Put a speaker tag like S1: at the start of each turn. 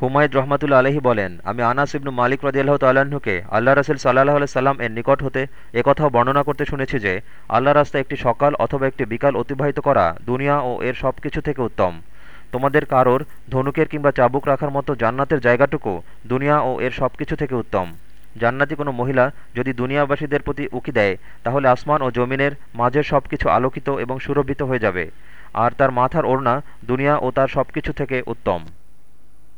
S1: হুমায়দ রহমাতুল্লা আলহী বলেন, আমি আনাস ইবনু মালিক রদিয়াল্লাহ তাল্লাহ্নকে আল্লাহ রসুল সাল্লাহ সাল্লাম এর নিকট হতে একথাও বর্ণনা করতে শুনেছি যে, আল্লাহ রাস্তা একটি সকাল অথবা একটি বিকাল অতিবাহিত করা দুনিয়া ও এর সব কিছু থেকে উত্তম। তোমাদের কারোর ধনুকের কিংবা চাবুক রাখার মতো জান্নাতের জায়গাটুকু দুনিয়া ও এর সব কিছু থেকে উত্তম। জান্নাতি কোনো মহিলা যদি দুনিয়াবাসীদের প্রতি উকি দেয়, তাহলে আসমান ও জমিনের মাঝের সব কিছু আলোকিত এবং সুরভিত হয়ে যাবে। আর তার মাথার ওড়না দুনিয়া ও তার সব কিছু থেকে উত্তম।